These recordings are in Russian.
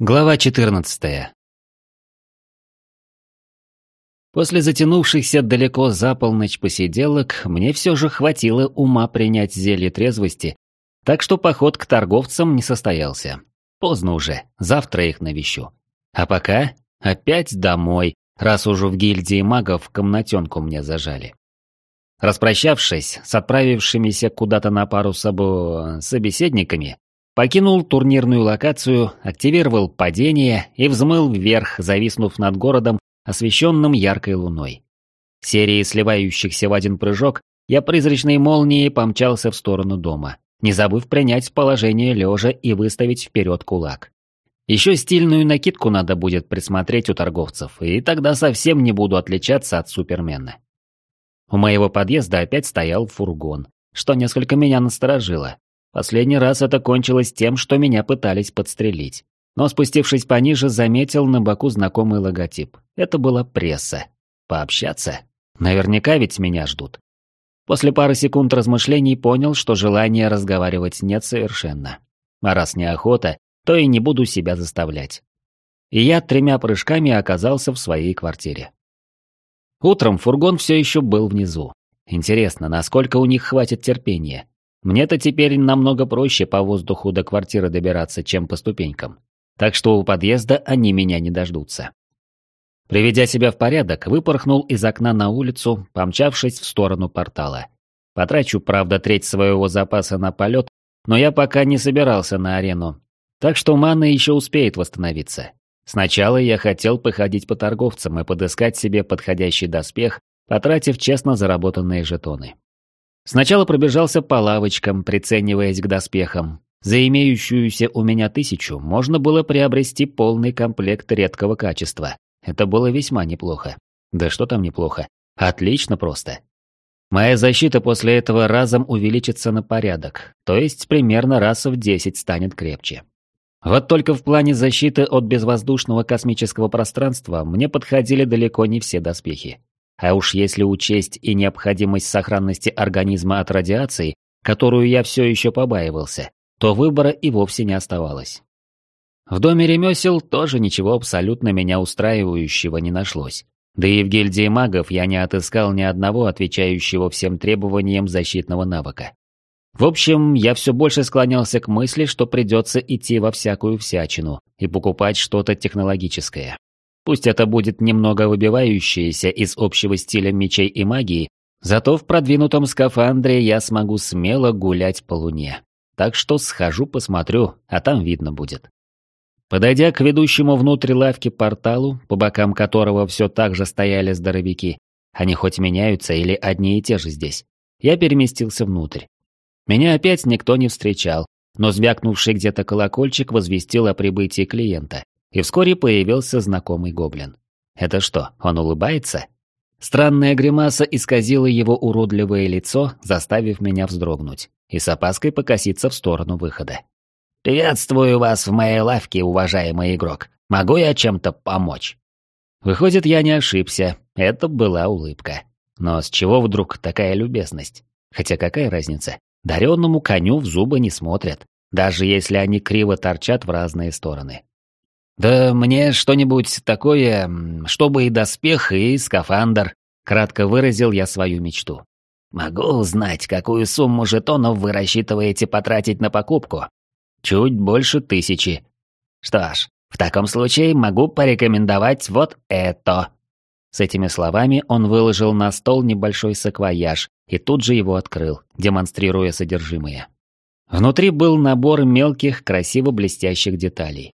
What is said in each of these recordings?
Глава 14. После затянувшихся далеко за полночь посиделок мне все же хватило ума принять зелье трезвости, так что поход к торговцам не состоялся. Поздно уже, завтра их навещу. А пока опять домой, раз уже в гильдии магов комнатенку мне зажали. Распрощавшись с отправившимися куда-то на пару собо... собеседниками, Покинул турнирную локацию, активировал падение и взмыл вверх, зависнув над городом, освещенным яркой луной. Серии сливающихся в один прыжок, я призрачной молнией помчался в сторону дома, не забыв принять положение лежа и выставить вперед кулак. Еще стильную накидку надо будет присмотреть у торговцев, и тогда совсем не буду отличаться от Супермена. У моего подъезда опять стоял фургон, что несколько меня насторожило. Последний раз это кончилось тем, что меня пытались подстрелить. Но спустившись пониже, заметил на боку знакомый логотип. Это была пресса. Пообщаться? Наверняка ведь меня ждут. После пары секунд размышлений понял, что желания разговаривать нет совершенно. А раз неохота, то и не буду себя заставлять. И я тремя прыжками оказался в своей квартире. Утром фургон все еще был внизу. Интересно, насколько у них хватит терпения. Мне-то теперь намного проще по воздуху до квартиры добираться, чем по ступенькам. Так что у подъезда они меня не дождутся. Приведя себя в порядок, выпорхнул из окна на улицу, помчавшись в сторону портала. Потрачу, правда, треть своего запаса на полет, но я пока не собирался на арену. Так что мана еще успеет восстановиться. Сначала я хотел походить по торговцам и подыскать себе подходящий доспех, потратив честно заработанные жетоны. Сначала пробежался по лавочкам, прицениваясь к доспехам. За имеющуюся у меня тысячу можно было приобрести полный комплект редкого качества. Это было весьма неплохо. Да что там неплохо? Отлично просто. Моя защита после этого разом увеличится на порядок, то есть примерно раз в 10 станет крепче. Вот только в плане защиты от безвоздушного космического пространства мне подходили далеко не все доспехи. А уж если учесть и необходимость сохранности организма от радиации, которую я все еще побаивался, то выбора и вовсе не оставалось. В доме ремесел тоже ничего абсолютно меня устраивающего не нашлось. Да и в гильдии магов я не отыскал ни одного отвечающего всем требованиям защитного навыка. В общем, я все больше склонялся к мысли, что придется идти во всякую всячину и покупать что-то технологическое. Пусть это будет немного выбивающееся из общего стиля мечей и магии, зато в продвинутом скафандре я смогу смело гулять по луне. Так что схожу посмотрю, а там видно будет. Подойдя к ведущему внутрь лавки порталу, по бокам которого все так же стояли здоровяки, они хоть меняются или одни и те же здесь, я переместился внутрь. Меня опять никто не встречал, но звякнувший где-то колокольчик возвестил о прибытии клиента и вскоре появился знакомый гоблин. Это что, он улыбается? Странная гримаса исказила его уродливое лицо, заставив меня вздрогнуть, и с опаской покоситься в сторону выхода. «Приветствую вас в моей лавке, уважаемый игрок. Могу я чем-то помочь?» Выходит, я не ошибся, это была улыбка. Но с чего вдруг такая любезность? Хотя какая разница? Даренному коню в зубы не смотрят, даже если они криво торчат в разные стороны. «Да мне что-нибудь такое, чтобы и доспех, и скафандр», — кратко выразил я свою мечту. «Могу узнать, какую сумму жетонов вы рассчитываете потратить на покупку?» «Чуть больше тысячи». «Что ж, в таком случае могу порекомендовать вот это». С этими словами он выложил на стол небольшой саквояж и тут же его открыл, демонстрируя содержимое. Внутри был набор мелких, красиво блестящих деталей.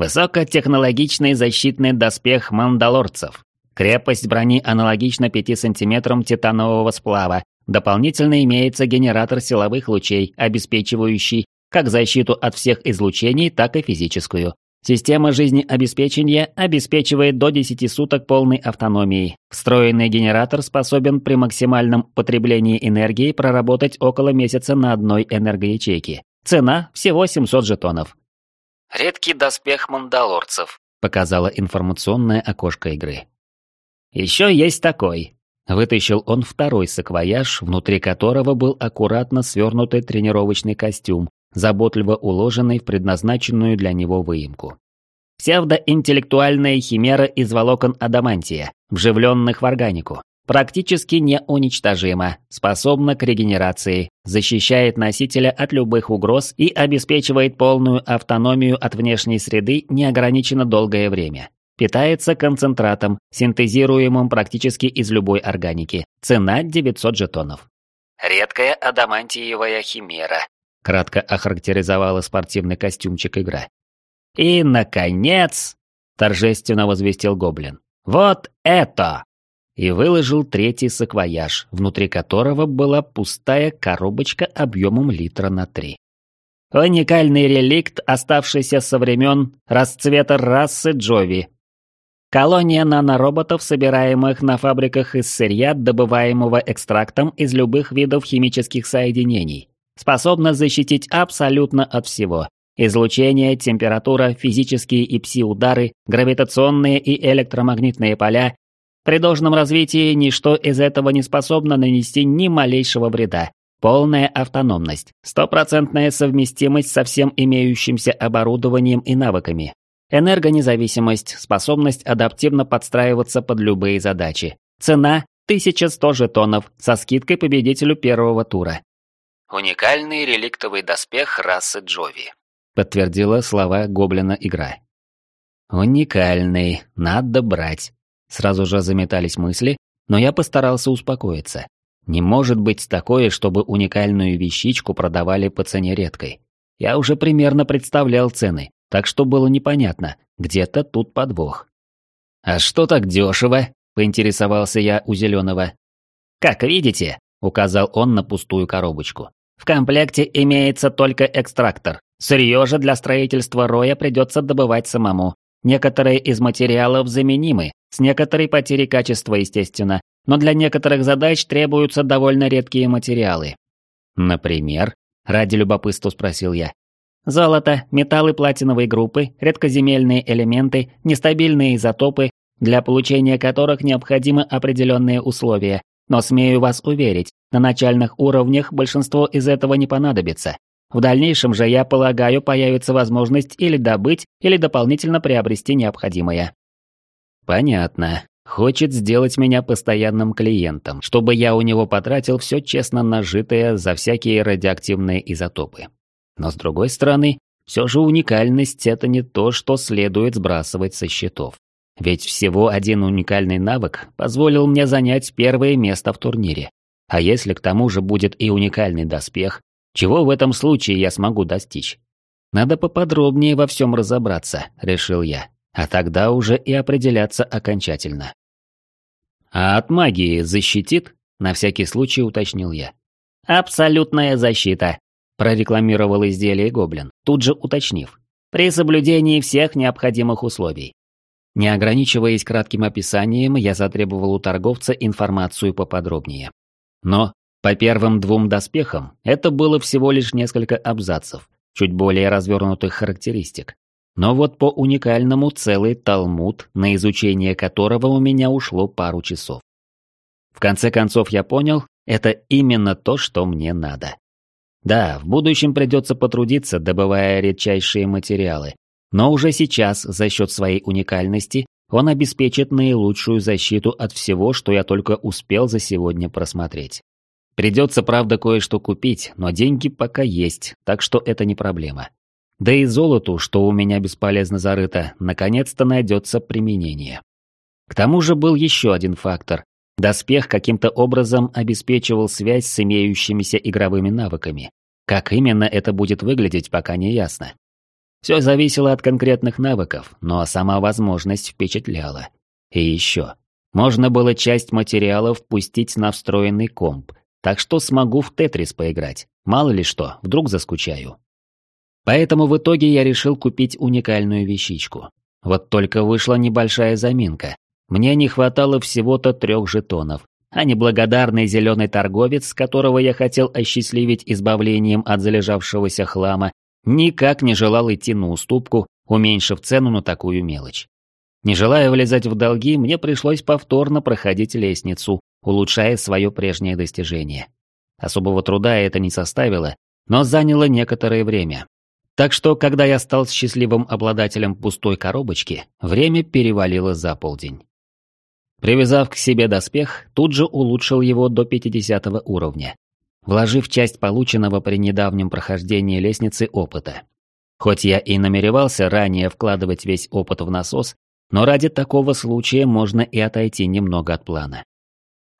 Высокотехнологичный защитный доспех мандалорцев. Крепость брони аналогична 5 сантиметрам титанового сплава. Дополнительно имеется генератор силовых лучей, обеспечивающий как защиту от всех излучений, так и физическую. Система жизнеобеспечения обеспечивает до 10 суток полной автономии. Встроенный генератор способен при максимальном потреблении энергии проработать около месяца на одной энергоячейке. Цена всего 700 жетонов. «Редкий доспех мандалорцев», — показало информационное окошко игры. «Еще есть такой». Вытащил он второй саквояж, внутри которого был аккуратно свернутый тренировочный костюм, заботливо уложенный в предназначенную для него выемку. Псевдоинтеллектуальная химера из волокон адамантия, вживленных в органику. Практически неуничтожима, способна к регенерации, защищает носителя от любых угроз и обеспечивает полную автономию от внешней среды неограниченно долгое время. Питается концентратом, синтезируемым практически из любой органики. Цена 900 жетонов. Редкая адамантиевая химера. Кратко охарактеризовала спортивный костюмчик игра. И, наконец, торжественно возвестил Гоблин. Вот это! И выложил третий саквояж, внутри которого была пустая коробочка объемом литра на три. Уникальный реликт, оставшийся со времен расцвета расы Джови. Колония нанороботов, собираемых на фабриках из сырья, добываемого экстрактом из любых видов химических соединений. Способна защитить абсолютно от всего. Излучение, температура, физические и пси-удары, гравитационные и электромагнитные поля, при должном развитии ничто из этого не способно нанести ни малейшего вреда. Полная автономность, стопроцентная совместимость со всем имеющимся оборудованием и навыками. Энергонезависимость, способность адаптивно подстраиваться под любые задачи. Цена – 1100 жетонов со скидкой победителю первого тура. Уникальный реликтовый доспех расы Джови. Подтвердила слова гоблина игра. Уникальный, надо брать. Сразу же заметались мысли, но я постарался успокоиться. Не может быть такое, чтобы уникальную вещичку продавали по цене редкой. Я уже примерно представлял цены, так что было непонятно, где-то тут подвох. «А что так дешево?» – поинтересовался я у Зеленого. «Как видите», – указал он на пустую коробочку. «В комплекте имеется только экстрактор. Сырье же для строительства роя придется добывать самому. Некоторые из материалов заменимы, с некоторой потерей качества, естественно, но для некоторых задач требуются довольно редкие материалы. Например, ради любопытства спросил я. Золото, металлы платиновой группы, редкоземельные элементы, нестабильные изотопы, для получения которых необходимы определенные условия. Но смею вас уверить, на начальных уровнях большинство из этого не понадобится. В дальнейшем же, я полагаю, появится возможность или добыть, или дополнительно приобрести необходимое. Понятно. Хочет сделать меня постоянным клиентом, чтобы я у него потратил все честно нажитое за всякие радиоактивные изотопы. Но с другой стороны, все же уникальность – это не то, что следует сбрасывать со счетов. Ведь всего один уникальный навык позволил мне занять первое место в турнире. А если к тому же будет и уникальный доспех, чего в этом случае я смогу достичь? Надо поподробнее во всем разобраться, решил я. А тогда уже и определяться окончательно. А от магии защитит? На всякий случай уточнил я. Абсолютная защита, прорекламировал изделие Гоблин, тут же уточнив. При соблюдении всех необходимых условий. Не ограничиваясь кратким описанием, я затребовал у торговца информацию поподробнее. Но по первым двум доспехам это было всего лишь несколько абзацев, чуть более развернутых характеристик. Но вот по уникальному целый талмуд, на изучение которого у меня ушло пару часов. В конце концов я понял, это именно то, что мне надо. Да, в будущем придется потрудиться, добывая редчайшие материалы, но уже сейчас, за счет своей уникальности, он обеспечит наилучшую защиту от всего, что я только успел за сегодня просмотреть. Придется, правда, кое-что купить, но деньги пока есть, так что это не проблема. Да и золоту, что у меня бесполезно зарыто, наконец-то найдется применение. К тому же был еще один фактор. Доспех каким-то образом обеспечивал связь с имеющимися игровыми навыками. Как именно это будет выглядеть, пока не ясно. Все зависело от конкретных навыков, но сама возможность впечатляла. И еще. Можно было часть материалов пустить на встроенный комп, так что смогу в Тетрис поиграть. Мало ли что, вдруг заскучаю. Поэтому в итоге я решил купить уникальную вещичку. Вот только вышла небольшая заминка. Мне не хватало всего-то трех жетонов, а неблагодарный зеленый торговец, которого я хотел осчастливить избавлением от залежавшегося хлама, никак не желал идти на уступку, уменьшив цену на такую мелочь. Не желая влезать в долги, мне пришлось повторно проходить лестницу, улучшая свое прежнее достижение. Особого труда это не составило, но заняло некоторое время. Так что, когда я стал счастливым обладателем пустой коробочки, время перевалило за полдень. Привязав к себе доспех, тут же улучшил его до 50 уровня, вложив часть полученного при недавнем прохождении лестницы опыта. Хоть я и намеревался ранее вкладывать весь опыт в насос, но ради такого случая можно и отойти немного от плана.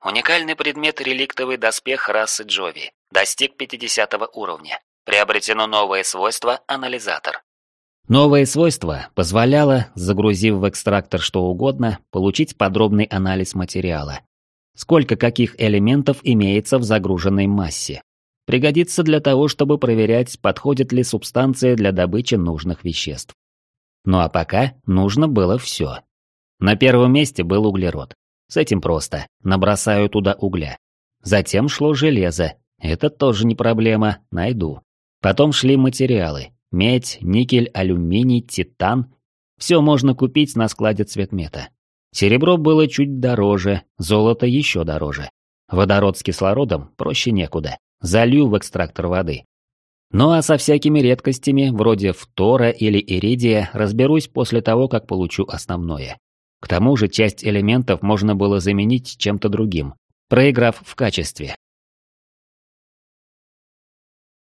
Уникальный предмет реликтовый доспех расы Джови. Достиг 50 уровня. Приобретено новое свойство «Анализатор». Новое свойство позволяло, загрузив в экстрактор что угодно, получить подробный анализ материала. Сколько каких элементов имеется в загруженной массе. Пригодится для того, чтобы проверять, подходит ли субстанция для добычи нужных веществ. Ну а пока нужно было все. На первом месте был углерод. С этим просто. Набросаю туда угля. Затем шло железо. Это тоже не проблема, найду. Потом шли материалы. Медь, никель, алюминий, титан. Все можно купить на складе цветмета. Серебро было чуть дороже, золото еще дороже. Водород с кислородом проще некуда. Залью в экстрактор воды. Ну а со всякими редкостями, вроде фтора или иридия, разберусь после того, как получу основное. К тому же часть элементов можно было заменить чем-то другим, проиграв в качестве.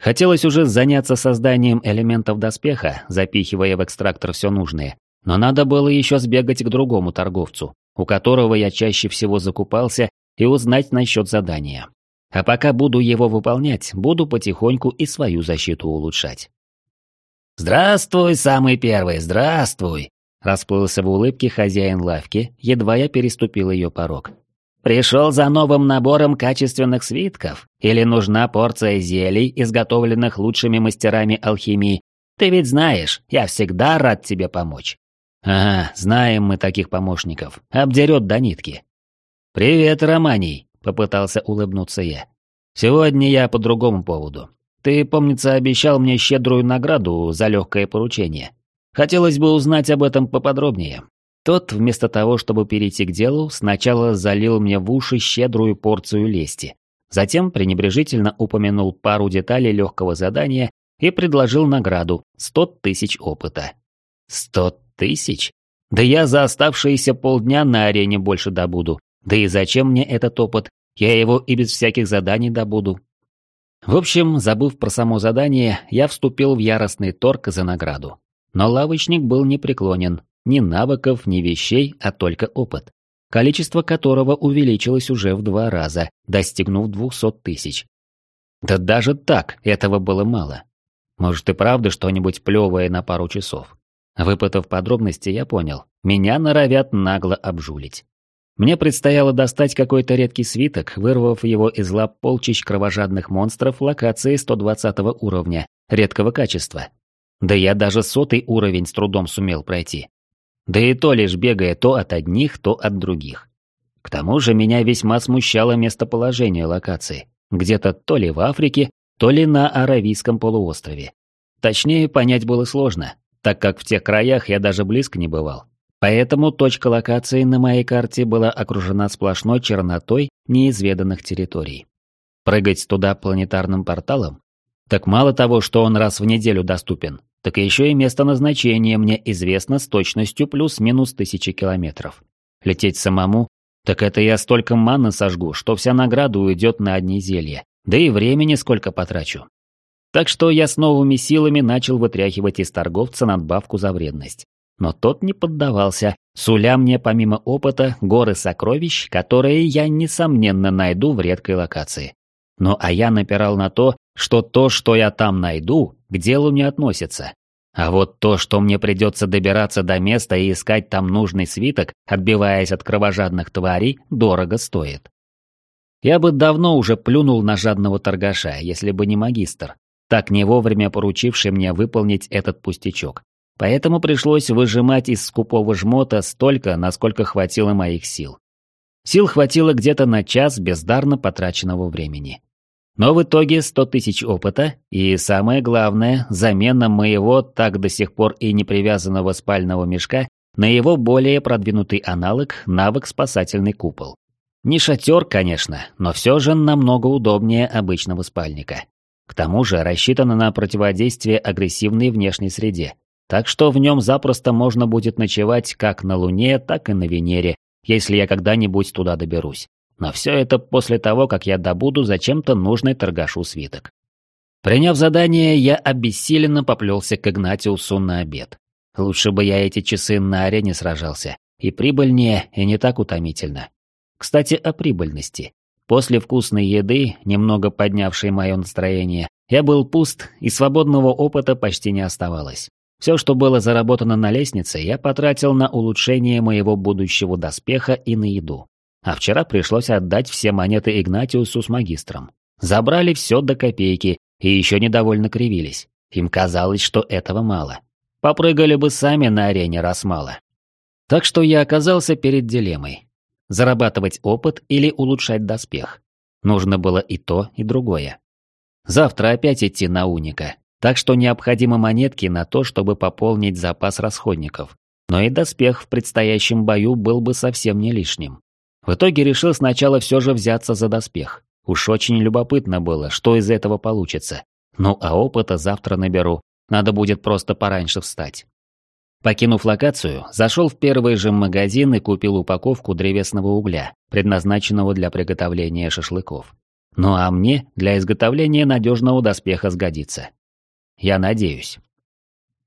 Хотелось уже заняться созданием элементов доспеха, запихивая в экстрактор все нужное, но надо было еще сбегать к другому торговцу, у которого я чаще всего закупался, и узнать насчет задания. А пока буду его выполнять, буду потихоньку и свою защиту улучшать. «Здравствуй, самый первый, здравствуй!» Расплылся в улыбке хозяин лавки, едва я переступил ее порог. «Пришел за новым набором качественных свитков? Или нужна порция зелий, изготовленных лучшими мастерами алхимии? Ты ведь знаешь, я всегда рад тебе помочь». «Ага, знаем мы таких помощников. Обдерет до нитки». «Привет, Романий», — попытался улыбнуться я. «Сегодня я по другому поводу. Ты, помнится, обещал мне щедрую награду за легкое поручение. Хотелось бы узнать об этом поподробнее. Тот, вместо того, чтобы перейти к делу, сначала залил мне в уши щедрую порцию лести. Затем пренебрежительно упомянул пару деталей легкого задания и предложил награду – 100 тысяч опыта. 100 тысяч? Да я за оставшиеся полдня на арене больше добуду. Да и зачем мне этот опыт? Я его и без всяких заданий добуду. В общем, забыв про само задание, я вступил в яростный торг за награду. Но лавочник был непреклонен. Ни навыков, ни вещей, а только опыт. Количество которого увеличилось уже в два раза, достигнув двухсот тысяч. Да даже так этого было мало. Может и правда что-нибудь плевое на пару часов. Выпытав подробности, я понял. Меня норовят нагло обжулить. Мне предстояло достать какой-то редкий свиток, вырвав его из лап полчищ кровожадных монстров локации 120 уровня, редкого качества. Да я даже сотый уровень с трудом сумел пройти. Да и то лишь бегая то от одних, то от других. К тому же меня весьма смущало местоположение локации. Где-то то ли в Африке, то ли на Аравийском полуострове. Точнее, понять было сложно, так как в тех краях я даже близко не бывал. Поэтому точка локации на моей карте была окружена сплошной чернотой неизведанных территорий. Прыгать туда планетарным порталом? Так мало того, что он раз в неделю доступен, так еще и место назначения мне известно с точностью плюс-минус тысячи километров. Лететь самому? Так это я столько маны сожгу, что вся награда уйдет на одни зелья. Да и времени сколько потрачу. Так что я с новыми силами начал вытряхивать из торговца надбавку за вредность. Но тот не поддавался, суля мне помимо опыта горы сокровищ, которые я, несомненно, найду в редкой локации. Ну а я напирал на то, что то, что я там найду, к делу не относится. А вот то, что мне придется добираться до места и искать там нужный свиток, отбиваясь от кровожадных тварей, дорого стоит. Я бы давно уже плюнул на жадного торгаша, если бы не магистр, так не вовремя поручивший мне выполнить этот пустячок. Поэтому пришлось выжимать из скупого жмота столько, насколько хватило моих сил. Сил хватило где-то на час бездарно потраченного времени. Но в итоге 100 тысяч опыта и, самое главное, замена моего так до сих пор и не привязанного спального мешка на его более продвинутый аналог навык спасательный купол. Не шатер, конечно, но все же намного удобнее обычного спальника. К тому же рассчитано на противодействие агрессивной внешней среде, так что в нем запросто можно будет ночевать как на Луне, так и на Венере, если я когда-нибудь туда доберусь. Но все это после того, как я добуду зачем-то нужный торгашу свиток. Приняв задание, я обессиленно поплелся к Игнатиусу на обед. Лучше бы я эти часы на арене сражался. И прибыльнее, и не так утомительно. Кстати, о прибыльности. После вкусной еды, немного поднявшей мое настроение, я был пуст, и свободного опыта почти не оставалось. Все, что было заработано на лестнице, я потратил на улучшение моего будущего доспеха и на еду. А вчера пришлось отдать все монеты Игнатиусу с магистром. Забрали все до копейки и еще недовольно кривились. Им казалось, что этого мало. Попрыгали бы сами на арене, раз мало. Так что я оказался перед дилеммой. Зарабатывать опыт или улучшать доспех. Нужно было и то, и другое. Завтра опять идти на уника, так что необходимы монетки на то, чтобы пополнить запас расходников. Но и доспех в предстоящем бою был бы совсем не лишним. В итоге решил сначала все же взяться за доспех. Уж очень любопытно было, что из этого получится. Ну а опыта завтра наберу, надо будет просто пораньше встать. Покинув локацию, зашел в первый же магазин и купил упаковку древесного угля, предназначенного для приготовления шашлыков. Ну а мне для изготовления надежного доспеха сгодится. Я надеюсь.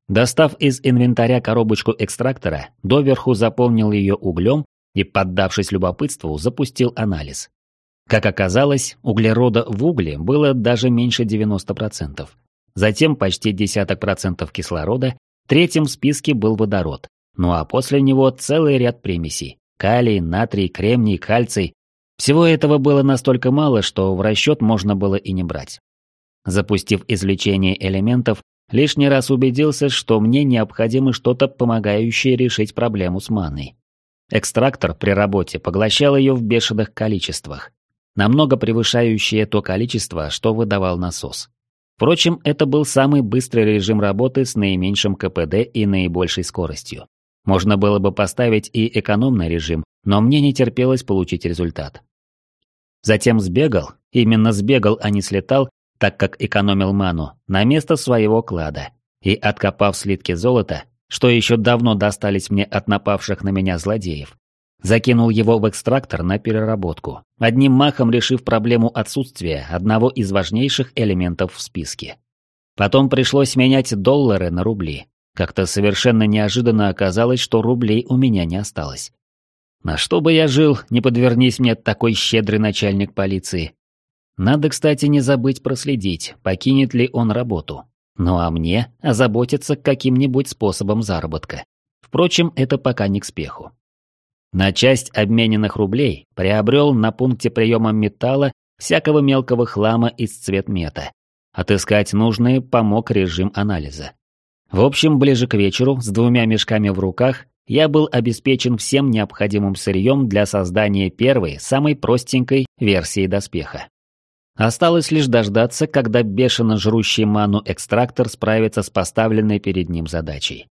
Достав из инвентаря коробочку экстрактора, доверху заполнил ее углем и, поддавшись любопытству, запустил анализ. Как оказалось, углерода в угле было даже меньше 90%. Затем почти десяток процентов кислорода, третьим в списке был водород. Ну а после него целый ряд примесей. Калий, натрий, кремний, кальций. Всего этого было настолько мало, что в расчет можно было и не брать. Запустив извлечение элементов, лишний раз убедился, что мне необходимо что-то помогающее решить проблему с маной. Экстрактор при работе поглощал ее в бешеных количествах, намного превышающее то количество, что выдавал насос. Впрочем, это был самый быстрый режим работы с наименьшим КПД и наибольшей скоростью. Можно было бы поставить и экономный режим, но мне не терпелось получить результат. Затем сбегал, именно сбегал, а не слетал, так как экономил ману, на место своего клада. И откопав слитки золота, что еще давно достались мне от напавших на меня злодеев, закинул его в экстрактор на переработку, одним махом решив проблему отсутствия одного из важнейших элементов в списке. Потом пришлось менять доллары на рубли. Как-то совершенно неожиданно оказалось, что рублей у меня не осталось. На что бы я жил, не подвернись мне такой щедрый начальник полиции. Надо, кстати, не забыть проследить, покинет ли он работу. Ну а мне озаботиться каким-нибудь способом заработка. Впрочем, это пока не к спеху. На часть обмененных рублей приобрел на пункте приема металла всякого мелкого хлама из цветмета. Отыскать нужные помог режим анализа. В общем, ближе к вечеру, с двумя мешками в руках, я был обеспечен всем необходимым сырьем для создания первой, самой простенькой версии доспеха. Осталось лишь дождаться, когда бешено жрущий ману экстрактор справится с поставленной перед ним задачей.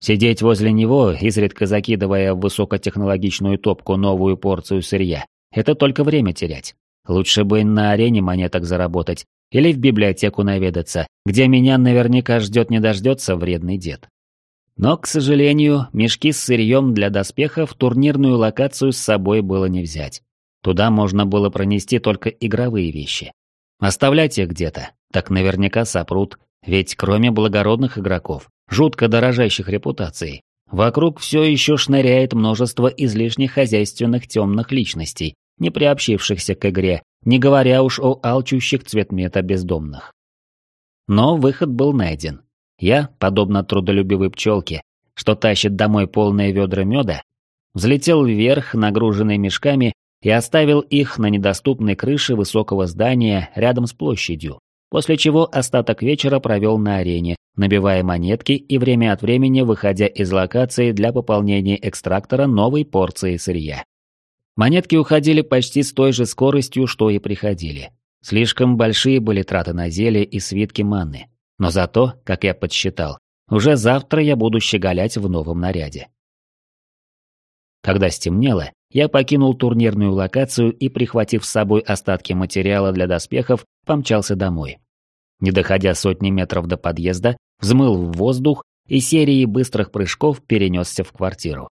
Сидеть возле него, изредка закидывая в высокотехнологичную топку новую порцию сырья, это только время терять. Лучше бы на арене монеток заработать или в библиотеку наведаться, где меня наверняка ждет не дождется вредный дед. Но, к сожалению, мешки с сырьем для доспеха в турнирную локацию с собой было не взять. Туда можно было пронести только игровые вещи. Оставлять их где-то, так наверняка сопрут, ведь кроме благородных игроков, жутко дорожащих репутацией, вокруг все еще шныряет множество излишне хозяйственных темных личностей, не приобщившихся к игре, не говоря уж о алчущих цветмета бездомных. Но выход был найден. Я, подобно трудолюбивой пчелке, что тащит домой полные ведра меда, взлетел вверх, нагруженный мешками, и оставил их на недоступной крыше высокого здания рядом с площадью, после чего остаток вечера провел на арене, набивая монетки и время от времени выходя из локации для пополнения экстрактора новой порции сырья. Монетки уходили почти с той же скоростью, что и приходили. Слишком большие были траты на зелье и свитки манны. Но зато, как я подсчитал, уже завтра я буду щеголять в новом наряде. Когда стемнело, я покинул турнирную локацию и, прихватив с собой остатки материала для доспехов, помчался домой. Не доходя сотни метров до подъезда, взмыл в воздух и серией быстрых прыжков перенесся в квартиру.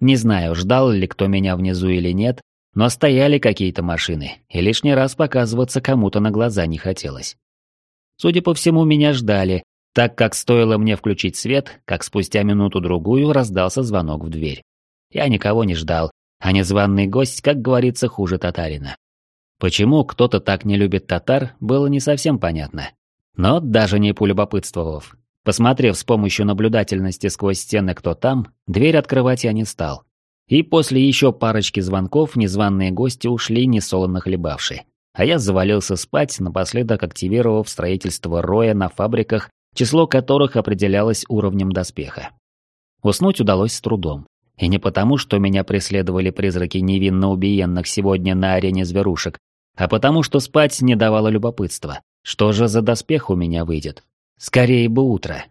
Не знаю, ждал ли кто меня внизу или нет, но стояли какие-то машины, и лишний раз показываться кому-то на глаза не хотелось. Судя по всему, меня ждали, так как стоило мне включить свет, как спустя минуту-другую раздался звонок в дверь. Я никого не ждал, а незваный гость, как говорится, хуже татарина. Почему кто-то так не любит татар, было не совсем понятно. Но даже не полюбопытствовав, посмотрев с помощью наблюдательности сквозь стены, кто там, дверь открывать я не стал. И после еще парочки звонков незваные гости ушли несолоно хлебавши. А я завалился спать, напоследок активировав строительство роя на фабриках, число которых определялось уровнем доспеха. Уснуть удалось с трудом. И не потому, что меня преследовали призраки невинно убиенных сегодня на арене зверушек, а потому, что спать не давало любопытства. Что же за доспех у меня выйдет? Скорее бы утро.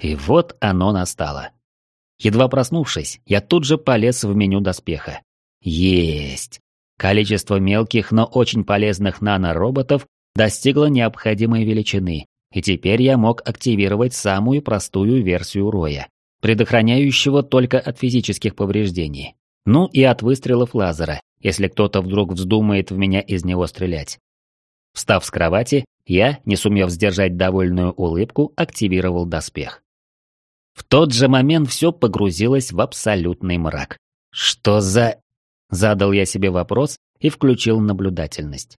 И вот оно настало. Едва проснувшись, я тут же полез в меню доспеха. Есть! Количество мелких, но очень полезных нанороботов достигло необходимой величины, и теперь я мог активировать самую простую версию роя, предохраняющего только от физических повреждений. Ну и от выстрелов лазера, если кто-то вдруг вздумает в меня из него стрелять. Встав с кровати, я, не сумев сдержать довольную улыбку, активировал доспех. В тот же момент все погрузилось в абсолютный мрак. «Что за...» Задал я себе вопрос и включил наблюдательность.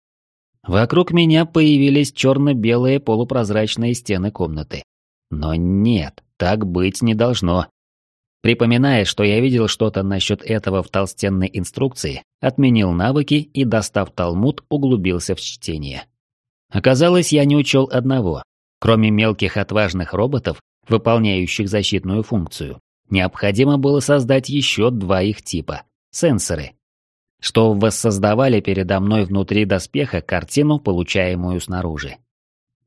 Вокруг меня появились черно-белые полупрозрачные стены комнаты. Но нет, так быть не должно. Припоминая, что я видел что-то насчет этого в толстенной инструкции, отменил навыки и, достав талмуд, углубился в чтение. Оказалось, я не учел одного. Кроме мелких отважных роботов, выполняющих защитную функцию, необходимо было создать еще два их типа – сенсоры, что воссоздавали передо мной внутри доспеха картину, получаемую снаружи.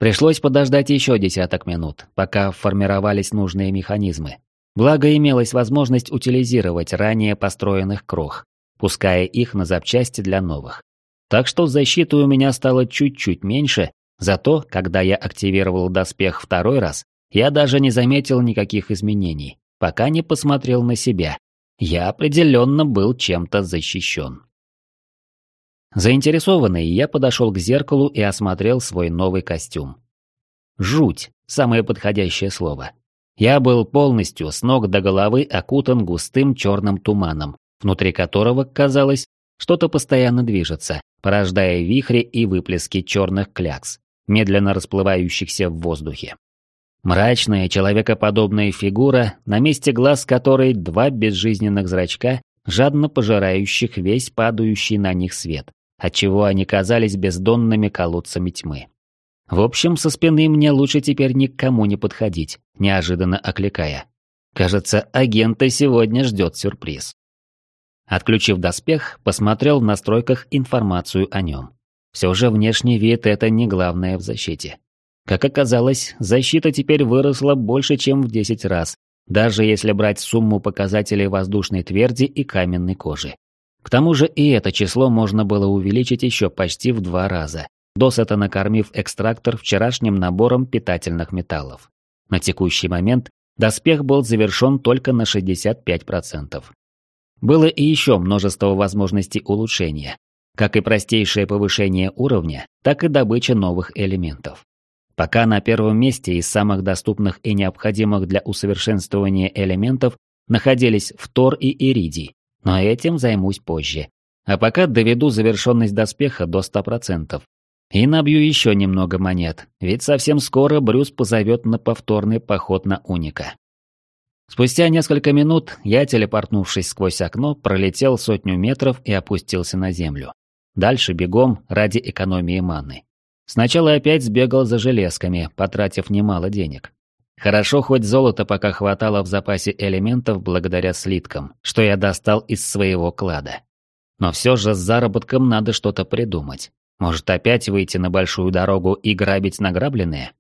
Пришлось подождать еще десяток минут, пока формировались нужные механизмы. Благо имелась возможность утилизировать ранее построенных крох, пуская их на запчасти для новых. Так что защиты у меня стало чуть-чуть меньше, зато, когда я активировал доспех второй раз, я даже не заметил никаких изменений, пока не посмотрел на себя, я определенно был чем-то защищен. Заинтересованный, я подошел к зеркалу и осмотрел свой новый костюм. Жуть – самое подходящее слово. Я был полностью с ног до головы окутан густым черным туманом, внутри которого, казалось, что-то постоянно движется, порождая вихри и выплески черных клякс, медленно расплывающихся в воздухе. Мрачная, человекоподобная фигура, на месте глаз которой два безжизненных зрачка, жадно пожирающих весь падающий на них свет, отчего они казались бездонными колодцами тьмы. В общем, со спины мне лучше теперь никому не подходить, неожиданно окликая. Кажется, агента сегодня ждет сюрприз. Отключив доспех, посмотрел в настройках информацию о нем. Все же внешний вид – это не главное в защите. Как оказалось, защита теперь выросла больше, чем в 10 раз, даже если брать сумму показателей воздушной тверди и каменной кожи. К тому же и это число можно было увеличить еще почти в два раза, досыта накормив экстрактор вчерашним набором питательных металлов. На текущий момент доспех был завершен только на 65%. Было и еще множество возможностей улучшения, как и простейшее повышение уровня, так и добыча новых элементов. Пока на первом месте из самых доступных и необходимых для усовершенствования элементов находились фтор и иридий, но этим займусь позже. А пока доведу завершенность доспеха до 100%. И набью еще немного монет, ведь совсем скоро Брюс позовет на повторный поход на Уника. Спустя несколько минут я, телепортнувшись сквозь окно, пролетел сотню метров и опустился на землю. Дальше бегом ради экономии маны. Сначала опять сбегал за железками, потратив немало денег. Хорошо, хоть золота пока хватало в запасе элементов благодаря слиткам, что я достал из своего клада. Но все же с заработком надо что-то придумать. Может опять выйти на большую дорогу и грабить награбленное?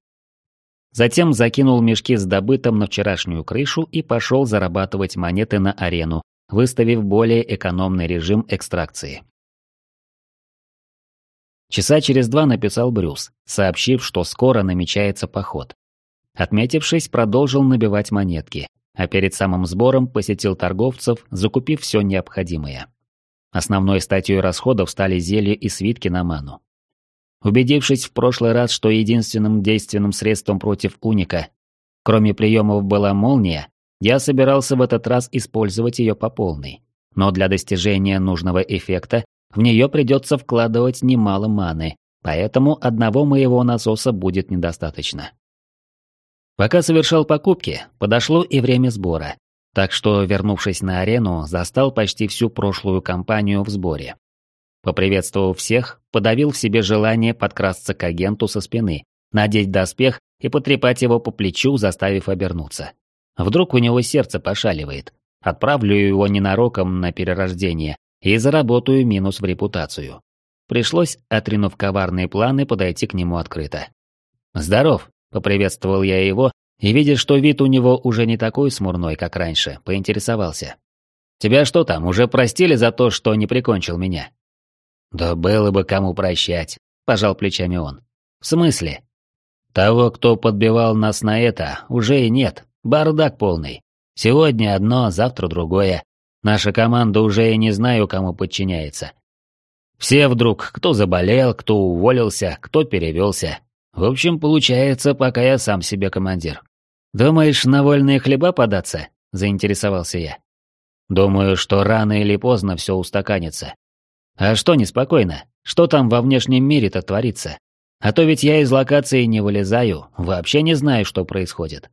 Затем закинул мешки с добытым на вчерашнюю крышу и пошел зарабатывать монеты на арену, выставив более экономный режим экстракции. Часа через два написал Брюс, сообщив, что скоро намечается поход. Отметившись, продолжил набивать монетки, а перед самым сбором посетил торговцев, закупив все необходимое. Основной статьей расходов стали зелья и свитки на ману. Убедившись в прошлый раз, что единственным действенным средством против уника, кроме приемов была молния, я собирался в этот раз использовать ее по полной. Но для достижения нужного эффекта в нее придется вкладывать немало маны, поэтому одного моего насоса будет недостаточно. Пока совершал покупки, подошло и время сбора. Так что, вернувшись на арену, застал почти всю прошлую кампанию в сборе. Поприветствовав всех, подавил в себе желание подкрасться к агенту со спины, надеть доспех и потрепать его по плечу, заставив обернуться. Вдруг у него сердце пошаливает. Отправлю его ненароком на перерождение и заработаю минус в репутацию. Пришлось, отринув коварные планы, подойти к нему открыто. «Здоров!» Поприветствовал я его, и, видя, что вид у него уже не такой смурной, как раньше, поинтересовался. «Тебя что там, уже простили за то, что не прикончил меня?» «Да было бы кому прощать», – пожал плечами он. «В смысле?» «Того, кто подбивал нас на это, уже и нет. Бардак полный. Сегодня одно, завтра другое. Наша команда уже и не знаю, кому подчиняется. Все вдруг, кто заболел, кто уволился, кто перевелся. В общем, получается, пока я сам себе командир. «Думаешь, на вольные хлеба податься?» – заинтересовался я. «Думаю, что рано или поздно все устаканится. А что неспокойно? Что там во внешнем мире-то творится? А то ведь я из локации не вылезаю, вообще не знаю, что происходит».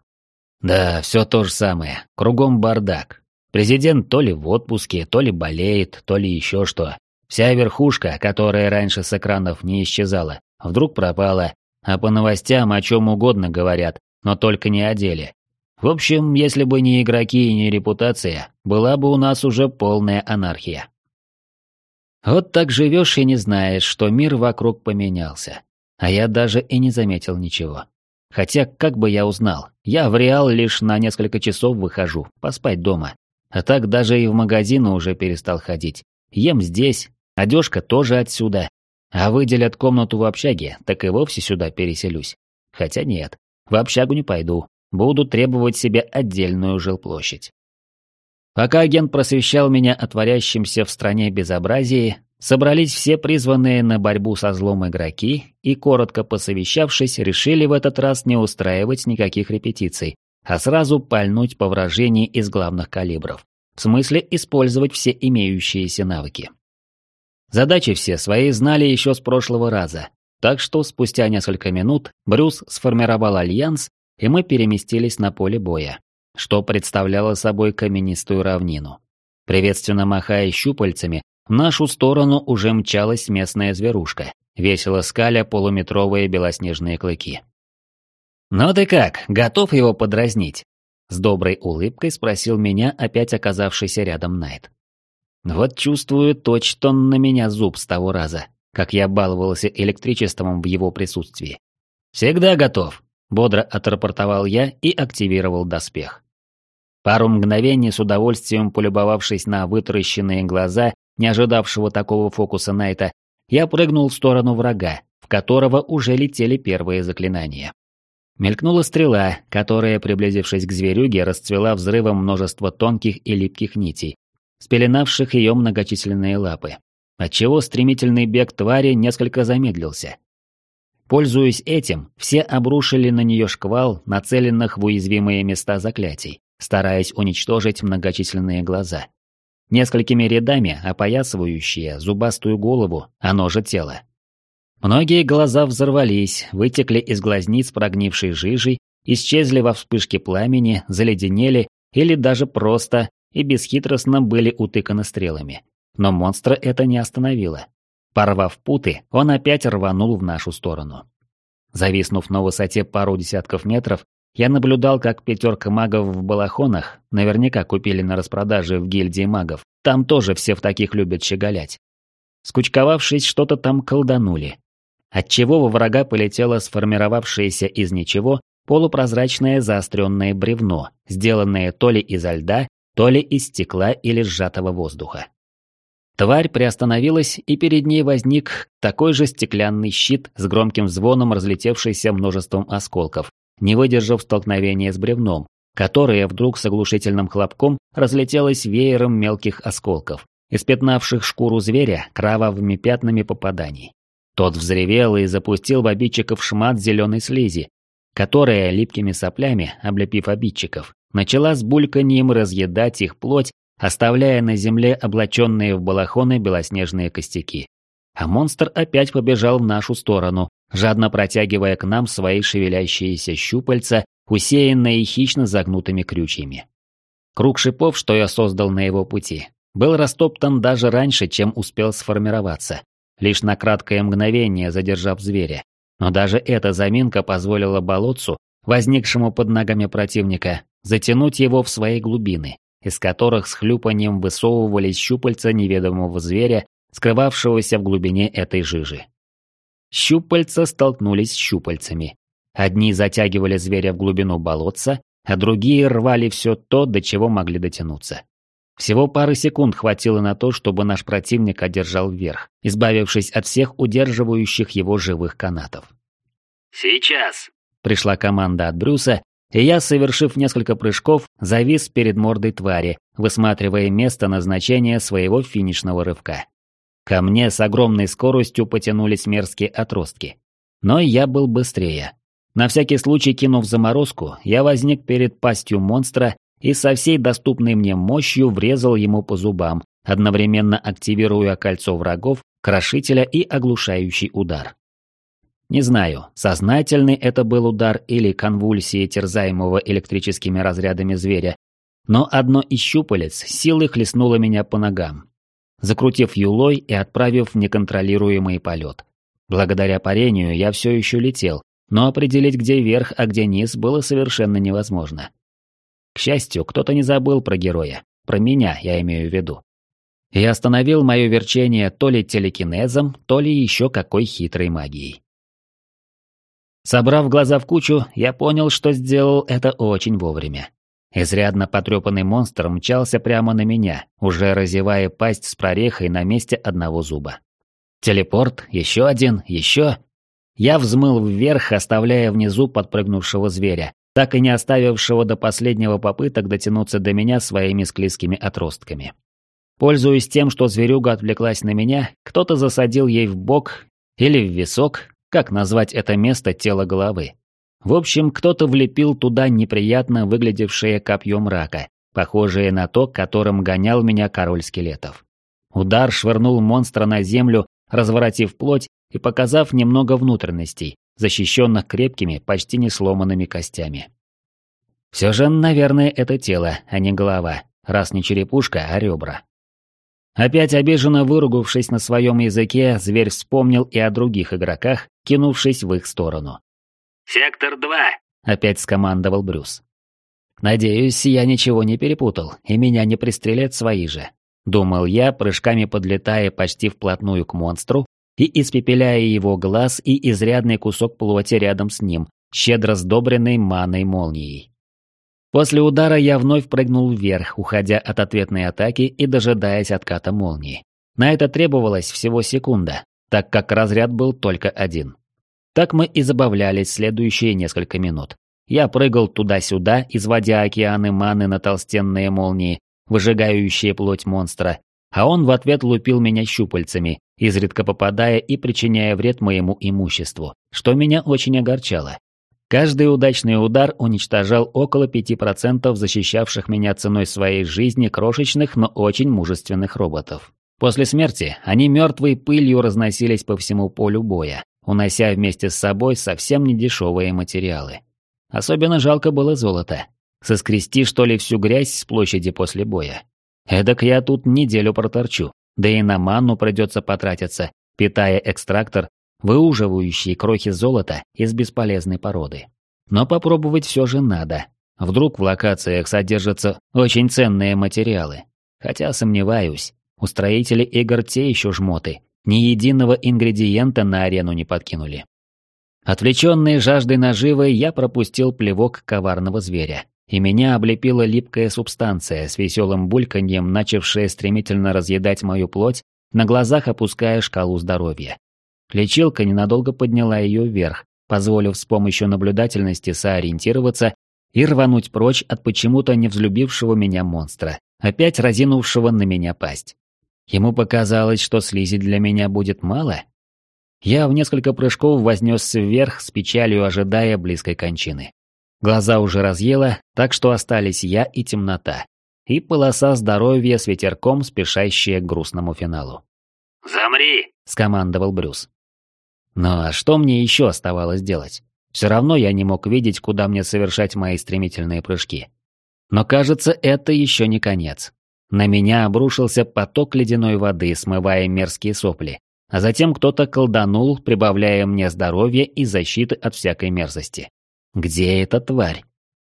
«Да, все то же самое. Кругом бардак. Президент то ли в отпуске, то ли болеет, то ли еще что. Вся верхушка, которая раньше с экранов не исчезала, вдруг пропала, а по новостям о чем угодно говорят, но только не о деле. В общем, если бы не игроки и не репутация, была бы у нас уже полная анархия. Вот так живешь и не знаешь, что мир вокруг поменялся. А я даже и не заметил ничего. Хотя, как бы я узнал, я в Реал лишь на несколько часов выхожу, поспать дома. А так даже и в магазины уже перестал ходить. Ем здесь, одежка тоже отсюда, а выделят комнату в общаге, так и вовсе сюда переселюсь. Хотя нет, в общагу не пойду. Буду требовать себе отдельную жилплощадь. Пока агент просвещал меня о творящемся в стране безобразии, собрались все призванные на борьбу со злом игроки и, коротко посовещавшись, решили в этот раз не устраивать никаких репетиций, а сразу пальнуть по вражению из главных калибров. В смысле использовать все имеющиеся навыки. Задачи все свои знали еще с прошлого раза, так что спустя несколько минут Брюс сформировал альянс, и мы переместились на поле боя, что представляло собой каменистую равнину. Приветственно махая щупальцами, в нашу сторону уже мчалась местная зверушка, весело скаля полуметровые белоснежные клыки. «Ну ты как, готов его подразнить?» С доброй улыбкой спросил меня опять оказавшийся рядом Найт. Вот чувствую, точит он на меня зуб с того раза, как я баловался электричеством в его присутствии. «Всегда готов», — бодро отрапортовал я и активировал доспех. Пару мгновений с удовольствием полюбовавшись на вытаращенные глаза, не ожидавшего такого фокуса Найта, я прыгнул в сторону врага, в которого уже летели первые заклинания. Мелькнула стрела, которая, приблизившись к зверюге, расцвела взрывом множество тонких и липких нитей, спеленавших ее многочисленные лапы, отчего стремительный бег твари несколько замедлился. Пользуясь этим, все обрушили на нее шквал, нацеленных в уязвимые места заклятий, стараясь уничтожить многочисленные глаза. Несколькими рядами опоясывающие зубастую голову, оно же тело. Многие глаза взорвались, вытекли из глазниц прогнившей жижей, исчезли во вспышке пламени, заледенели или даже просто и бесхитростно были утыканы стрелами. Но монстра это не остановило. Порвав путы, он опять рванул в нашу сторону. Зависнув на высоте пару десятков метров, я наблюдал, как пятерка магов в балахонах, наверняка купили на распродаже в гильдии магов, там тоже все в таких любят щеголять. Скучковавшись, что-то там колданули. Отчего во врага полетело сформировавшееся из ничего полупрозрачное заостренное бревно, сделанное то ли изо льда, то ли из стекла или сжатого воздуха. Тварь приостановилась, и перед ней возник такой же стеклянный щит с громким звоном, разлетевшийся множеством осколков, не выдержав столкновения с бревном, которое вдруг с оглушительным хлопком разлетелось веером мелких осколков, испятнавших шкуру зверя кровавыми пятнами попаданий. Тот взревел и запустил в обидчиков шмат зеленой слизи, которая, липкими соплями, облепив обидчиков, начала с бульканьем разъедать их плоть оставляя на земле облаченные в балахоны белоснежные костяки. А монстр опять побежал в нашу сторону, жадно протягивая к нам свои шевелящиеся щупальца, усеянные хищно загнутыми крючьями. Круг шипов, что я создал на его пути, был растоптан даже раньше, чем успел сформироваться, лишь на краткое мгновение задержав зверя. Но даже эта заминка позволила болотцу, возникшему под ногами противника, затянуть его в свои глубины, из которых с хлюпанием высовывались щупальца неведомого зверя, скрывавшегося в глубине этой жижи. Щупальца столкнулись с щупальцами. Одни затягивали зверя в глубину болотца, а другие рвали все то, до чего могли дотянуться. Всего пары секунд хватило на то, чтобы наш противник одержал вверх, избавившись от всех удерживающих его живых канатов. «Сейчас!» – пришла команда от Брюса, и я, совершив несколько прыжков, завис перед мордой твари, высматривая место назначения своего финишного рывка. Ко мне с огромной скоростью потянулись мерзкие отростки. Но я был быстрее. На всякий случай кинув заморозку, я возник перед пастью монстра и со всей доступной мне мощью врезал ему по зубам, одновременно активируя кольцо врагов, крошителя и оглушающий удар. Не знаю, сознательный это был удар или конвульсии терзаемого электрическими разрядами зверя, но одно из щупалец силой хлестнуло меня по ногам, закрутив юлой и отправив в неконтролируемый полет. Благодаря парению я все еще летел, но определить, где верх, а где низ, было совершенно невозможно. К счастью, кто-то не забыл про героя. Про меня, я имею в виду. И остановил мое верчение то ли телекинезом, то ли еще какой хитрой магией. Собрав глаза в кучу, я понял, что сделал это очень вовремя. Изрядно потрепанный монстр мчался прямо на меня, уже разевая пасть с прорехой на месте одного зуба. Телепорт, еще один, еще. Я взмыл вверх, оставляя внизу подпрыгнувшего зверя, так и не оставившего до последнего попыток дотянуться до меня своими склизкими отростками. Пользуясь тем, что зверюга отвлеклась на меня, кто-то засадил ей в бок или в висок, как назвать это место тело головы? В общем, кто-то влепил туда неприятно выглядевшее копье мрака, похожее на то, которым гонял меня король скелетов. Удар швырнул монстра на землю, разворотив плоть и показав немного внутренностей, защищенных крепкими, почти не сломанными костями. Все же, наверное, это тело, а не голова, раз не черепушка, а ребра. Опять обиженно выругавшись на своем языке, зверь вспомнил и о других игроках, кинувшись в их сторону. «Сектор 2!» — опять скомандовал Брюс. «Надеюсь, я ничего не перепутал, и меня не пристрелят свои же», — думал я, прыжками подлетая почти вплотную к монстру и испепеляя его глаз и изрядный кусок плоти рядом с ним, щедро сдобренный маной молнией. После удара я вновь прыгнул вверх, уходя от ответной атаки и дожидаясь отката молнии. На это требовалось всего секунда, так как разряд был только один. Так мы и забавлялись следующие несколько минут. Я прыгал туда-сюда, изводя океаны маны на толстенные молнии, выжигающие плоть монстра, а он в ответ лупил меня щупальцами, изредка попадая и причиняя вред моему имуществу, что меня очень огорчало. Каждый удачный удар уничтожал около 5% защищавших меня ценой своей жизни крошечных, но очень мужественных роботов. После смерти они мертвой пылью разносились по всему полю боя, унося вместе с собой совсем недешевые материалы. Особенно жалко было золото. Соскрести, что ли, всю грязь с площади после боя. Эдак я тут неделю проторчу, да и на манну придется потратиться, питая экстрактор выуживающие крохи золота из бесполезной породы. Но попробовать все же надо. Вдруг в локациях содержатся очень ценные материалы. Хотя сомневаюсь, у строителей игр те еще жмоты, ни единого ингредиента на арену не подкинули. Отвлеченный жаждой наживы, я пропустил плевок коварного зверя, и меня облепила липкая субстанция с веселым бульканьем, начавшая стремительно разъедать мою плоть на глазах опуская шкалу здоровья. Лечилка ненадолго подняла ее вверх, позволив с помощью наблюдательности соориентироваться и рвануть прочь от почему-то не взлюбившего меня монстра, опять разинувшего на меня пасть. Ему показалось, что слизи для меня будет мало. Я в несколько прыжков вознесся вверх с печалью, ожидая близкой кончины. Глаза уже разъело, так что остались я и темнота. И полоса здоровья с ветерком, спешащая к грустному финалу. «Замри!» — скомандовал Брюс. Ну а что мне еще оставалось делать? Все равно я не мог видеть, куда мне совершать мои стремительные прыжки. Но кажется, это еще не конец. На меня обрушился поток ледяной воды, смывая мерзкие сопли. А затем кто-то колданул, прибавляя мне здоровье и защиты от всякой мерзости. Где эта тварь?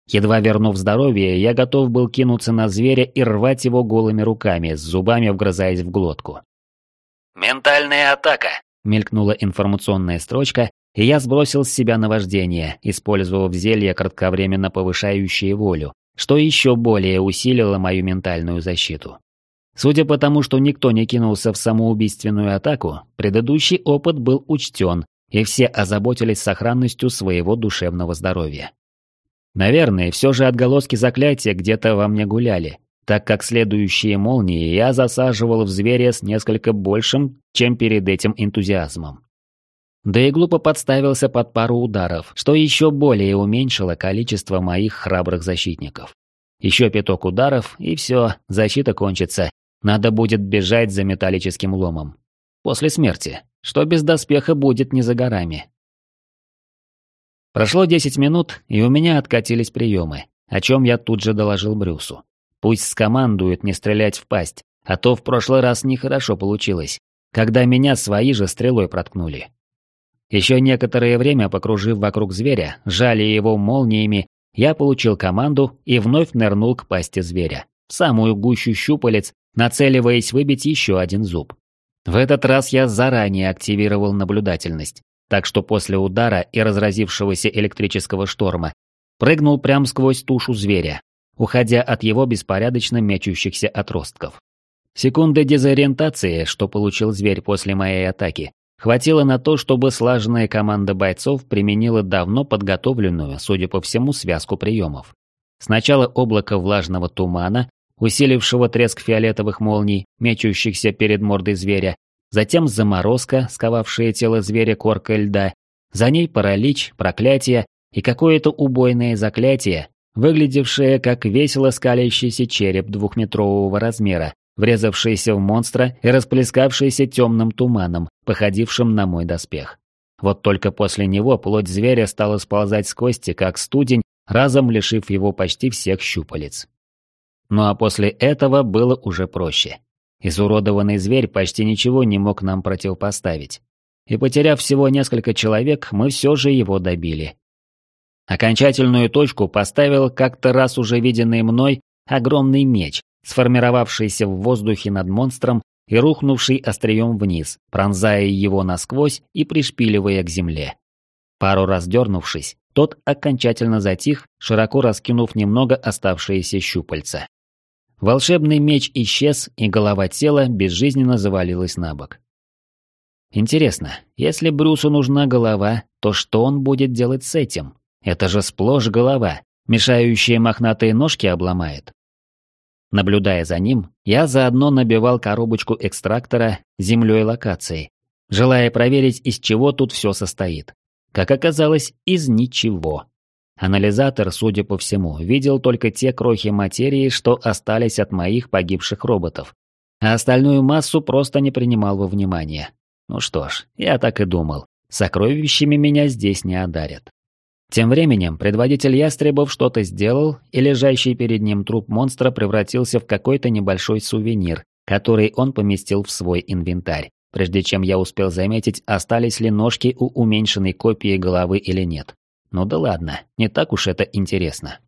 Едва вернув здоровье, я готов был кинуться на зверя и рвать его голыми руками, с зубами вгрызаясь в глотку. «Ментальная атака!» — мелькнула информационная строчка, и я сбросил с себя наваждение, использовав зелье, кратковременно повышающее волю, что еще более усилило мою ментальную защиту. Судя по тому, что никто не кинулся в самоубийственную атаку, предыдущий опыт был учтен, и все озаботились сохранностью своего душевного здоровья. Наверное, все же отголоски заклятия где-то во мне гуляли, так как следующие молнии я засаживал в зверя с несколько большим, чем перед этим энтузиазмом. Да и глупо подставился под пару ударов, что еще более уменьшило количество моих храбрых защитников. Еще пяток ударов, и все, защита кончится. Надо будет бежать за металлическим ломом. После смерти, что без доспеха будет не за горами. Прошло 10 минут, и у меня откатились приемы, о чем я тут же доложил Брюсу. Пусть скомандует не стрелять в пасть, а то в прошлый раз нехорошо получилось, когда меня свои же стрелой проткнули. Еще некоторое время покружив вокруг зверя, жали его молниями, я получил команду и вновь нырнул к пасти зверя, в самую гущу щупалец, нацеливаясь выбить еще один зуб. В этот раз я заранее активировал наблюдательность, так что после удара и разразившегося электрического шторма прыгнул прямо сквозь тушу зверя, уходя от его беспорядочно мечущихся отростков. Секунды дезориентации, что получил зверь после моей атаки, Хватило на то, чтобы слаженная команда бойцов применила давно подготовленную, судя по всему, связку приемов. Сначала облако влажного тумана, усилившего треск фиолетовых молний, мечущихся перед мордой зверя, затем заморозка, сковавшая тело зверя коркой льда, за ней паралич, проклятие и какое-то убойное заклятие, выглядевшее как весело скалящийся череп двухметрового размера, врезавшийся в монстра и расплескавшийся темным туманом, походившим на мой доспех. Вот только после него плоть зверя стала сползать с кости, как студень, разом лишив его почти всех щупалец. Ну а после этого было уже проще. Изуродованный зверь почти ничего не мог нам противопоставить. И потеряв всего несколько человек, мы все же его добили. Окончательную точку поставил как-то раз уже виденный мной огромный меч, сформировавшийся в воздухе над монстром и рухнувший острием вниз, пронзая его насквозь и пришпиливая к земле. Пару раз дернувшись, тот окончательно затих, широко раскинув немного оставшиеся щупальца. Волшебный меч исчез, и голова тела безжизненно завалилась на бок. Интересно, если Брюсу нужна голова, то что он будет делать с этим? Это же сплошь голова, мешающая мохнатые ножки обломает. Наблюдая за ним, я заодно набивал коробочку экстрактора землей локации, желая проверить, из чего тут все состоит. Как оказалось, из ничего. Анализатор, судя по всему, видел только те крохи материи, что остались от моих погибших роботов, а остальную массу просто не принимал во внимание. Ну что ж, я так и думал, сокровищами меня здесь не одарят. Тем временем предводитель ястребов что-то сделал, и лежащий перед ним труп монстра превратился в какой-то небольшой сувенир, который он поместил в свой инвентарь, прежде чем я успел заметить, остались ли ножки у уменьшенной копии головы или нет. Ну да ладно, не так уж это интересно.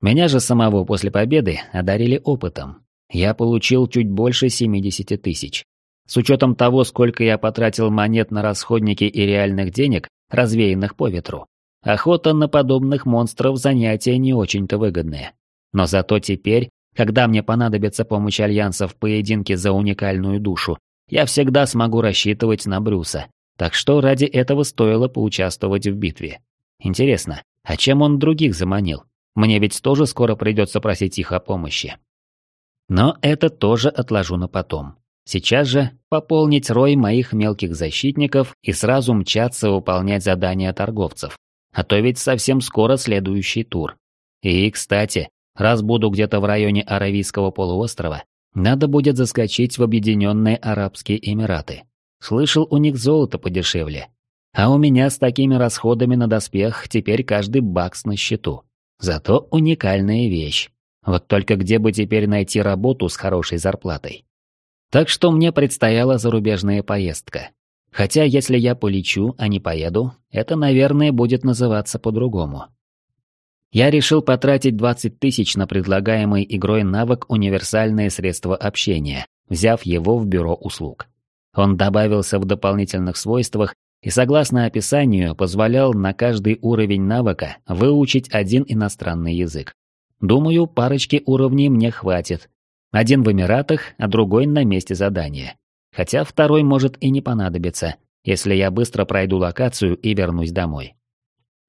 Меня же самого после победы одарили опытом. Я получил чуть больше 70 тысяч. С учетом того, сколько я потратил монет на расходники и реальных денег, развеянных по ветру, Охота на подобных монстров занятие не очень-то выгодное. Но зато теперь, когда мне понадобится помощь Альянса в поединке за уникальную душу, я всегда смогу рассчитывать на Брюса, так что ради этого стоило поучаствовать в битве. Интересно, а чем он других заманил? Мне ведь тоже скоро придется просить их о помощи. Но это тоже отложу на потом. Сейчас же пополнить рой моих мелких защитников и сразу мчаться выполнять задания торговцев. А то ведь совсем скоро следующий тур. И, кстати, раз буду где-то в районе Аравийского полуострова, надо будет заскочить в Объединенные Арабские Эмираты. Слышал, у них золото подешевле. А у меня с такими расходами на доспех теперь каждый бакс на счету. Зато уникальная вещь. Вот только где бы теперь найти работу с хорошей зарплатой? Так что мне предстояла зарубежная поездка. Хотя если я полечу, а не поеду, это, наверное, будет называться по-другому. Я решил потратить 20 тысяч на предлагаемый игрой навык «Универсальное средство общения», взяв его в бюро услуг. Он добавился в дополнительных свойствах и, согласно описанию, позволял на каждый уровень навыка выучить один иностранный язык. Думаю, парочки уровней мне хватит. Один в Эмиратах, а другой на месте задания. Хотя второй может и не понадобиться, если я быстро пройду локацию и вернусь домой.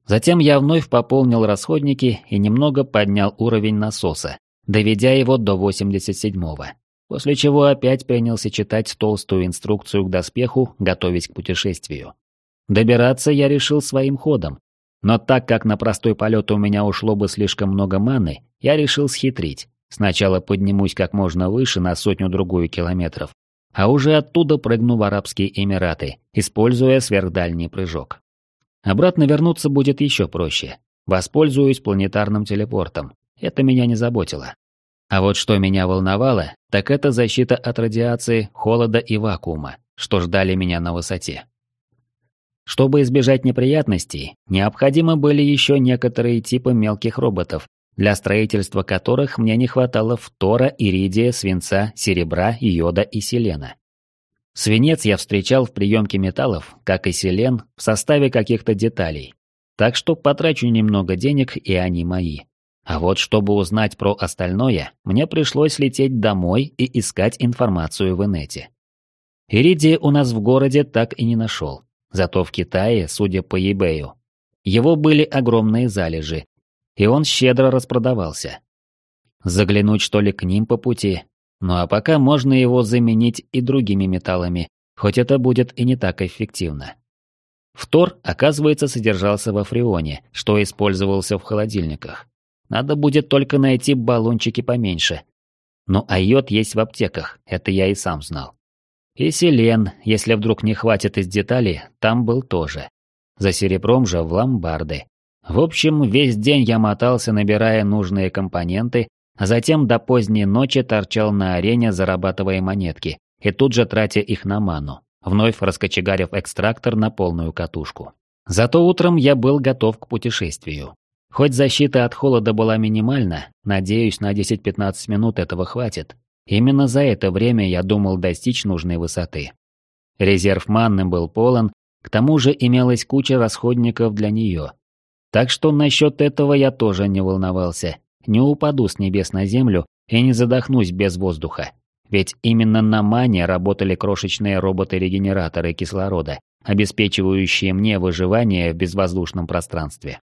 Затем я вновь пополнил расходники и немного поднял уровень насоса, доведя его до 87-го. После чего опять принялся читать толстую инструкцию к доспеху, готовясь к путешествию. Добираться я решил своим ходом. Но так как на простой полет у меня ушло бы слишком много маны, я решил схитрить. Сначала поднимусь как можно выше на сотню-другую километров, а уже оттуда прыгну в Арабские Эмираты, используя сверхдальний прыжок. Обратно вернуться будет еще проще. Воспользуюсь планетарным телепортом. Это меня не заботило. А вот что меня волновало, так это защита от радиации, холода и вакуума, что ждали меня на высоте. Чтобы избежать неприятностей, необходимы были еще некоторые типы мелких роботов, для строительства которых мне не хватало фтора, иридия, свинца, серебра, йода и селена. Свинец я встречал в приемке металлов, как и селен, в составе каких-то деталей. Так что потрачу немного денег, и они мои. А вот чтобы узнать про остальное, мне пришлось лететь домой и искать информацию в инете. Иридия у нас в городе так и не нашел. Зато в Китае, судя по eBay, его были огромные залежи, и он щедро распродавался. Заглянуть что ли к ним по пути? Ну а пока можно его заменить и другими металлами, хоть это будет и не так эффективно. Втор, оказывается, содержался во фреоне, что использовался в холодильниках. Надо будет только найти баллончики поменьше. Ну а йод есть в аптеках, это я и сам знал. И селен, если вдруг не хватит из деталей, там был тоже. За серебром же в ломбарды. В общем, весь день я мотался, набирая нужные компоненты, а затем до поздней ночи торчал на арене, зарабатывая монетки, и тут же тратя их на ману, вновь раскочегарив экстрактор на полную катушку. Зато утром я был готов к путешествию. Хоть защита от холода была минимальна, надеюсь, на 10-15 минут этого хватит. Именно за это время я думал достичь нужной высоты. Резерв манны был полон, к тому же имелась куча расходников для нее. Так что насчет этого я тоже не волновался. Не упаду с небес на землю и не задохнусь без воздуха. Ведь именно на мане работали крошечные роботы-регенераторы кислорода, обеспечивающие мне выживание в безвоздушном пространстве.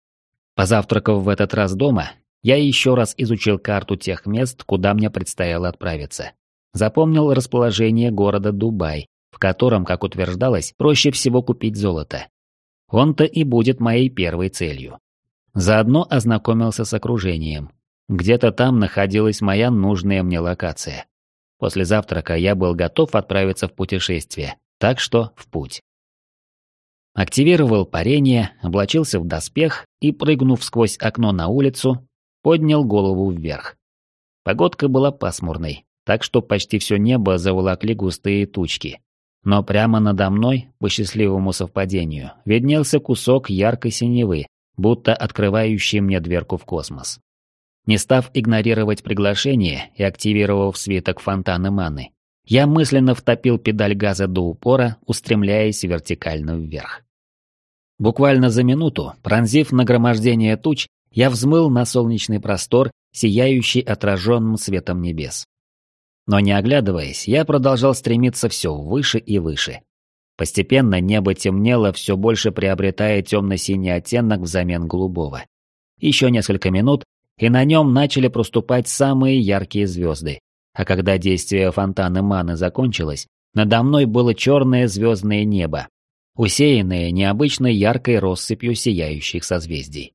Позавтракав в этот раз дома, я еще раз изучил карту тех мест, куда мне предстояло отправиться. Запомнил расположение города Дубай, в котором, как утверждалось, проще всего купить золото. Он-то и будет моей первой целью. Заодно ознакомился с окружением. Где-то там находилась моя нужная мне локация. После завтрака я был готов отправиться в путешествие, так что в путь. Активировал парение, облачился в доспех и, прыгнув сквозь окно на улицу, поднял голову вверх. Погодка была пасмурной, так что почти все небо заволокли густые тучки. Но прямо надо мной, по счастливому совпадению, виднелся кусок яркой синевы, будто открывающий мне дверку в космос. Не став игнорировать приглашение и активировав свиток фонтана маны, я мысленно втопил педаль газа до упора, устремляясь вертикально вверх. Буквально за минуту, пронзив нагромождение туч, я взмыл на солнечный простор, сияющий отраженным светом небес. Но не оглядываясь, я продолжал стремиться все выше и выше. Постепенно небо темнело, все больше приобретая темно-синий оттенок взамен голубого. Еще несколько минут, и на нем начали проступать самые яркие звезды. А когда действие фонтана маны закончилось, надо мной было черное звездное небо, усеянное необычной яркой россыпью сияющих созвездий.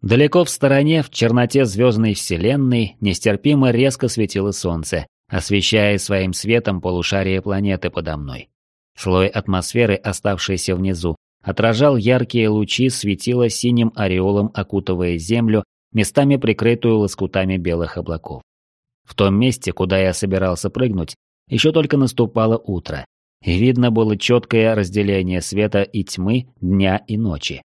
Далеко в стороне, в черноте звездной вселенной, нестерпимо резко светило солнце, освещая своим светом полушарие планеты подо мной. Слой атмосферы, оставшийся внизу, отражал яркие лучи, светило синим ореолом, окутывая Землю, местами прикрытую лоскутами белых облаков. В том месте, куда я собирался прыгнуть, еще только наступало утро, и видно было четкое разделение света и тьмы, дня и ночи.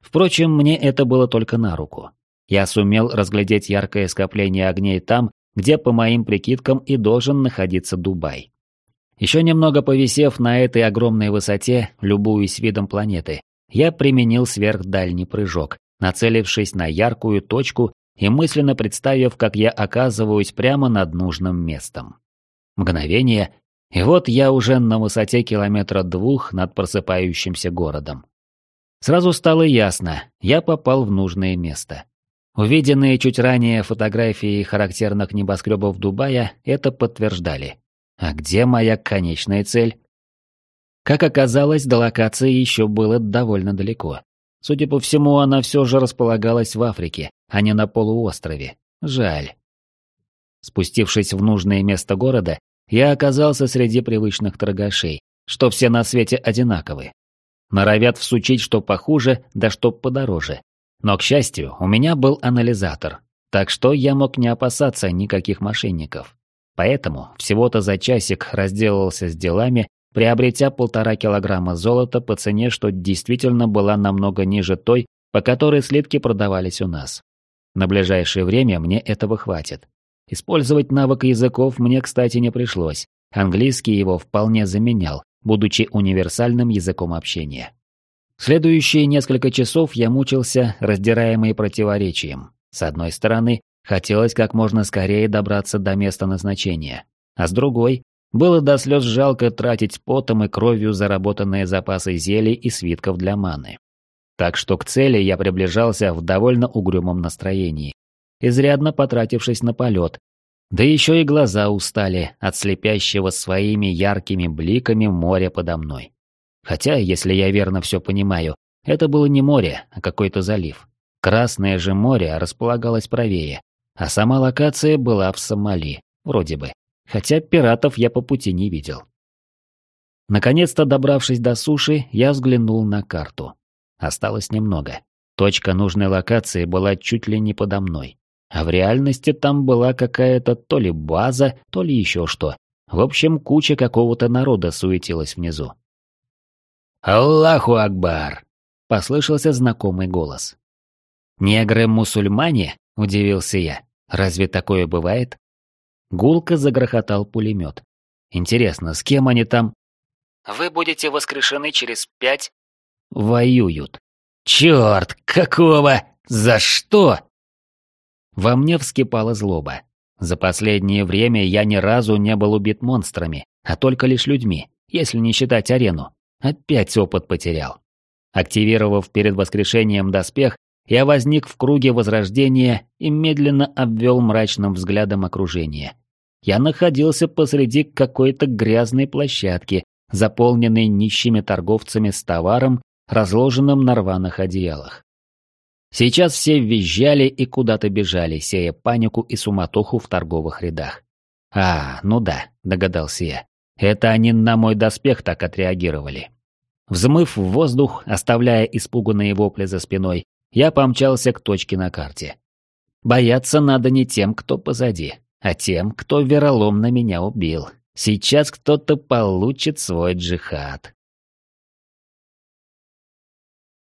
Впрочем, мне это было только на руку. Я сумел разглядеть яркое скопление огней там, где, по моим прикидкам, и должен находиться Дубай. Еще немного повисев на этой огромной высоте, любуясь видом планеты, я применил сверхдальний прыжок, нацелившись на яркую точку и мысленно представив, как я оказываюсь прямо над нужным местом. Мгновение, и вот я уже на высоте километра двух над просыпающимся городом. Сразу стало ясно, я попал в нужное место. Увиденные чуть ранее фотографии характерных небоскребов Дубая это подтверждали. А где моя конечная цель? Как оказалось, до локации еще было довольно далеко. Судя по всему, она все же располагалась в Африке, а не на полуострове. Жаль. Спустившись в нужное место города, я оказался среди привычных торгашей, что все на свете одинаковы. Норовят всучить что похуже, да что подороже. Но, к счастью, у меня был анализатор, так что я мог не опасаться никаких мошенников. Поэтому всего-то за часик разделался с делами, приобретя полтора килограмма золота по цене, что действительно была намного ниже той, по которой слитки продавались у нас. На ближайшее время мне этого хватит. Использовать навык языков мне, кстати, не пришлось. Английский его вполне заменял, будучи универсальным языком общения. Следующие несколько часов я мучился, раздираемый противоречием. С одной стороны, хотелось как можно скорее добраться до места назначения, а с другой, было до слез жалко тратить потом и кровью заработанные запасы зелий и свитков для маны. Так что к цели я приближался в довольно угрюмом настроении, изрядно потратившись на полет, да еще и глаза устали от слепящего своими яркими бликами моря подо мной. Хотя, если я верно все понимаю, это было не море, а какой-то залив. Красное же море располагалось правее, а сама локация была в Сомали, вроде бы. Хотя пиратов я по пути не видел. Наконец-то добравшись до суши, я взглянул на карту. Осталось немного. Точка нужной локации была чуть ли не подо мной. А в реальности там была какая-то то ли база, то ли еще что. В общем, куча какого-то народа суетилась внизу. «Аллаху Акбар!» — послышался знакомый голос. «Негры-мусульмане?» — удивился я. «Разве такое бывает?» Гулко загрохотал пулемет. «Интересно, с кем они там?» «Вы будете воскрешены через пять...» «Воюют». «Черт, какого? За что?» Во мне вскипала злоба. За последнее время я ни разу не был убит монстрами, а только лишь людьми, если не считать арену. Опять опыт потерял. Активировав перед воскрешением доспех, я возник в круге возрождения и медленно обвел мрачным взглядом окружение. Я находился посреди какой-то грязной площадки, заполненной нищими торговцами с товаром, разложенным на рваных одеялах. Сейчас все визжали и куда-то бежали, сея панику и суматоху в торговых рядах. «А, ну да», — догадался я. «Это они на мой доспех так отреагировали». Взмыв в воздух, оставляя испуганные вопли за спиной, я помчался к точке на карте. Бояться надо не тем, кто позади, а тем, кто вероломно меня убил. Сейчас кто-то получит свой джихад.